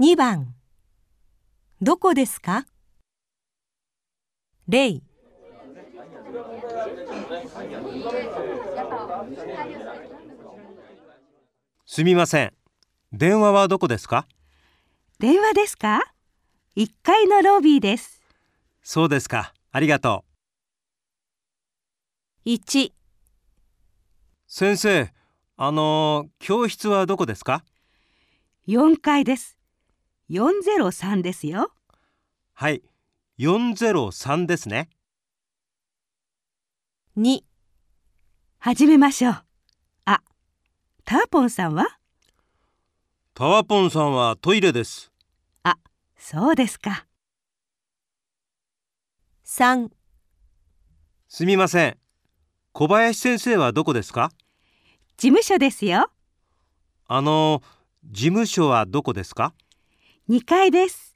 2番どこですか？例すみません。電話はどこですか？電話ですか ?1 階のロビーです。そうですか。ありがとう。1先生、あのー教室はどこですか？4階です。403ですよ。はい。403ですね。2始めましょう。あ、ターポンさんは？タワポンさんはトイレです。あ、そうですか。3すみません。小林先生はどこですか？事務所ですよ。あのー事務所はどこですか？2階です。